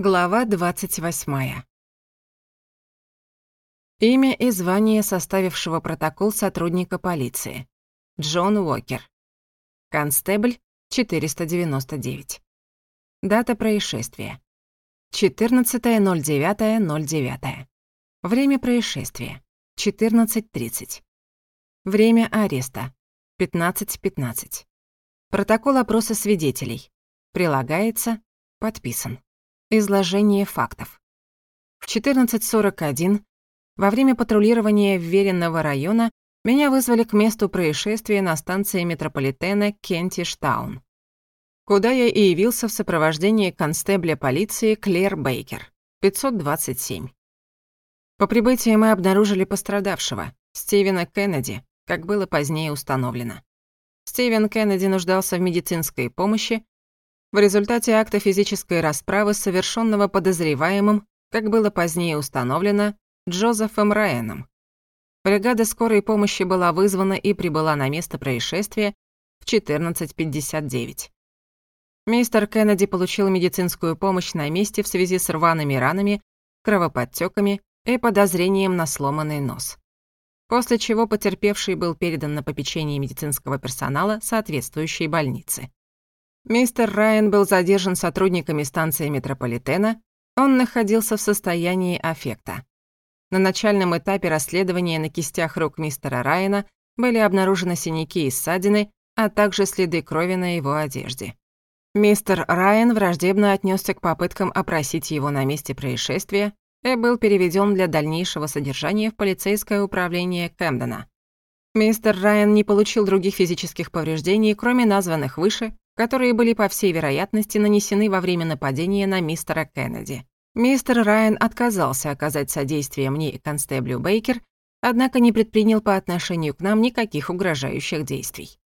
Глава 28. Имя и звание составившего протокол сотрудника полиции. Джон Уокер. Констебль 499. Дата происшествия. 14.09.09. Время происшествия. 14.30. Время ареста. 15.15. .15. Протокол опроса свидетелей. Прилагается. Подписан. Изложение фактов. В 14.41 во время патрулирования веренного района меня вызвали к месту происшествия на станции метрополитена Кентиштаун, куда я и явился в сопровождении констебля полиции Клэр Бейкер, 527. По прибытии мы обнаружили пострадавшего, Стивена Кеннеди, как было позднее установлено. Стивен Кеннеди нуждался в медицинской помощи в результате акта физической расправы, совершенного подозреваемым, как было позднее установлено, Джозефом Райаном. Бригада скорой помощи была вызвана и прибыла на место происшествия в 14.59. Мистер Кеннеди получил медицинскую помощь на месте в связи с рваными ранами, кровоподтеками и подозрением на сломанный нос. После чего потерпевший был передан на попечение медицинского персонала соответствующей больницы. Мистер Райан был задержан сотрудниками станции метрополитена, он находился в состоянии аффекта. На начальном этапе расследования на кистях рук мистера Райана были обнаружены синяки и ссадины, а также следы крови на его одежде. Мистер Райан враждебно отнесся к попыткам опросить его на месте происшествия и был переведен для дальнейшего содержания в полицейское управление Кэмдена. Мистер Райан не получил других физических повреждений, кроме названных выше, которые были, по всей вероятности, нанесены во время нападения на мистера Кеннеди. Мистер Райан отказался оказать содействие мне и констеблю Бейкер, однако не предпринял по отношению к нам никаких угрожающих действий.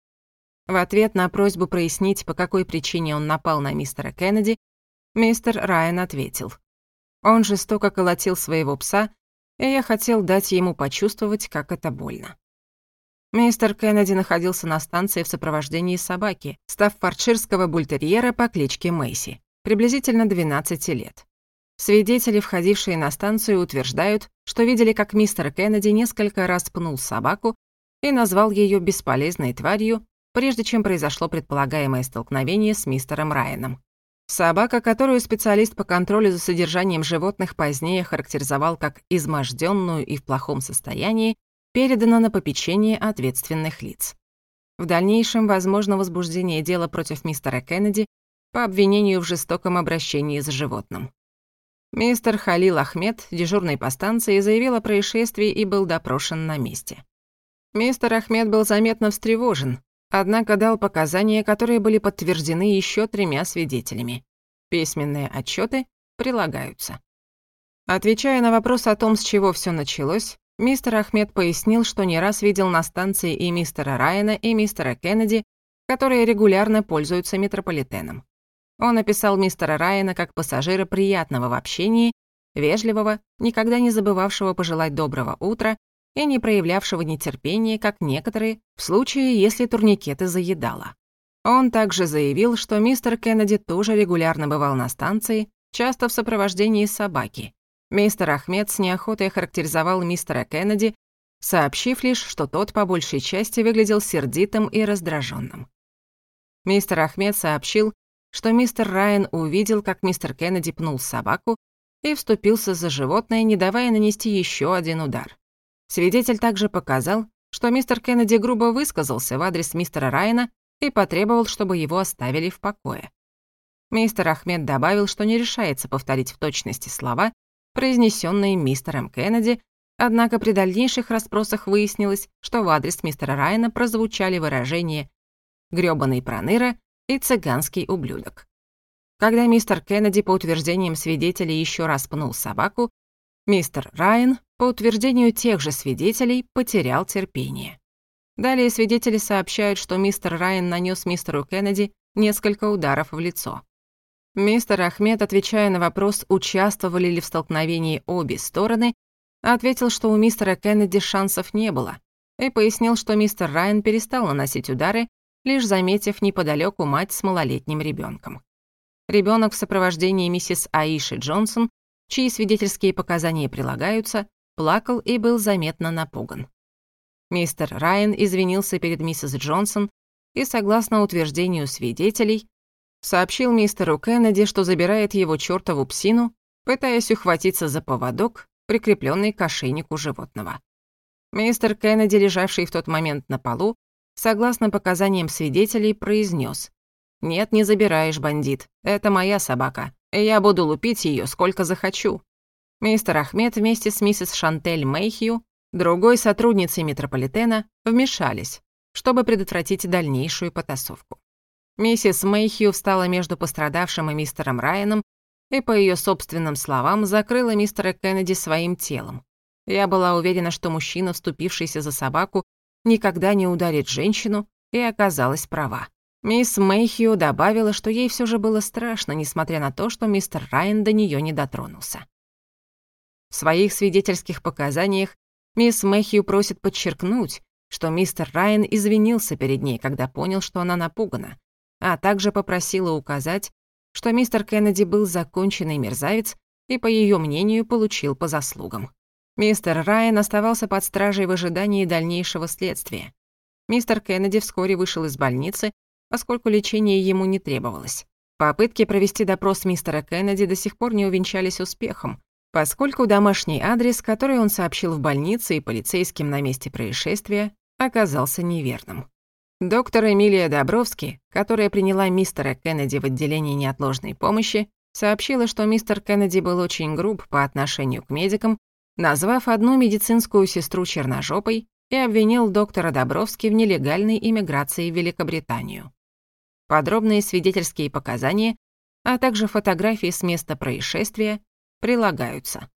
В ответ на просьбу прояснить, по какой причине он напал на мистера Кеннеди, мистер Райан ответил. Он жестоко колотил своего пса, и я хотел дать ему почувствовать, как это больно. Мистер Кеннеди находился на станции в сопровождении собаки, став стаффордширского бультерьера по кличке Мэйси, приблизительно 12 лет. Свидетели, входившие на станцию, утверждают, что видели, как мистер Кеннеди несколько раз пнул собаку и назвал ее бесполезной тварью, прежде чем произошло предполагаемое столкновение с мистером Райаном. Собака, которую специалист по контролю за содержанием животных позднее характеризовал как изможденную и в плохом состоянии, передано на попечение ответственных лиц. В дальнейшем возможно возбуждение дела против мистера Кеннеди по обвинению в жестоком обращении с животным. Мистер Халил Ахмед, дежурный по станции, заявил о происшествии и был допрошен на месте. Мистер Ахмед был заметно встревожен, однако дал показания, которые были подтверждены еще тремя свидетелями. Письменные отчеты прилагаются. Отвечая на вопрос о том, с чего все началось, Мистер Ахмед пояснил, что не раз видел на станции и мистера Райана, и мистера Кеннеди, которые регулярно пользуются метрополитеном. Он описал мистера Райана как пассажира приятного в общении, вежливого, никогда не забывавшего пожелать доброго утра и не проявлявшего нетерпения, как некоторые, в случае, если турникеты заедало. Он также заявил, что мистер Кеннеди тоже регулярно бывал на станции, часто в сопровождении собаки, Мистер Ахмед с неохотой характеризовал мистера Кеннеди, сообщив лишь, что тот по большей части выглядел сердитым и раздраженным. Мистер Ахмед сообщил, что мистер Райан увидел, как мистер Кеннеди пнул собаку и вступился за животное, не давая нанести еще один удар. Свидетель также показал, что мистер Кеннеди грубо высказался в адрес мистера Райана и потребовал, чтобы его оставили в покое. Мистер Ахмед добавил, что не решается повторить в точности слова, произнесенные мистером Кеннеди, однако при дальнейших расспросах выяснилось, что в адрес мистера Райана прозвучали выражения «грёбаный проныра» и «цыганский ублюдок». Когда мистер Кеннеди по утверждениям свидетелей еще раз пнул собаку, мистер Райан, по утверждению тех же свидетелей, потерял терпение. Далее свидетели сообщают, что мистер Райан нанес мистеру Кеннеди несколько ударов в лицо. Мистер Ахмед, отвечая на вопрос, участвовали ли в столкновении обе стороны, ответил, что у мистера Кеннеди шансов не было, и пояснил, что мистер Райан перестал наносить удары, лишь заметив неподалеку мать с малолетним ребенком. Ребенок в сопровождении миссис Аиши Джонсон, чьи свидетельские показания прилагаются, плакал и был заметно напуган. Мистер Райан извинился перед миссис Джонсон и, согласно утверждению свидетелей, сообщил мистер Кеннеди, что забирает его чертову псину, пытаясь ухватиться за поводок, прикрепленный к ошейнику животного. Мистер Кеннеди, лежавший в тот момент на полу, согласно показаниям свидетелей, произнес: «Нет, не забираешь, бандит. Это моя собака. И я буду лупить ее сколько захочу». Мистер Ахмед вместе с миссис Шантель Мэйхью, другой сотрудницей метрополитена, вмешались, чтобы предотвратить дальнейшую потасовку. Миссис Мэйхью встала между пострадавшим и мистером Райаном и, по ее собственным словам, закрыла мистера Кеннеди своим телом. Я была уверена, что мужчина, вступившийся за собаку, никогда не ударит женщину, и оказалась права. Мисс Мэйхью добавила, что ей все же было страшно, несмотря на то, что мистер Райан до нее не дотронулся. В своих свидетельских показаниях мисс Мэхью просит подчеркнуть, что мистер Райан извинился перед ней, когда понял, что она напугана, а также попросила указать, что мистер Кеннеди был законченный мерзавец и, по ее мнению, получил по заслугам. Мистер Райан оставался под стражей в ожидании дальнейшего следствия. Мистер Кеннеди вскоре вышел из больницы, поскольку лечение ему не требовалось. Попытки провести допрос мистера Кеннеди до сих пор не увенчались успехом, поскольку домашний адрес, который он сообщил в больнице и полицейским на месте происшествия, оказался неверным. Доктор Эмилия Добровски, которая приняла мистера Кеннеди в отделении неотложной помощи, сообщила, что мистер Кеннеди был очень груб по отношению к медикам, назвав одну медицинскую сестру черножопой и обвинил доктора Добровски в нелегальной иммиграции в Великобританию. Подробные свидетельские показания, а также фотографии с места происшествия прилагаются.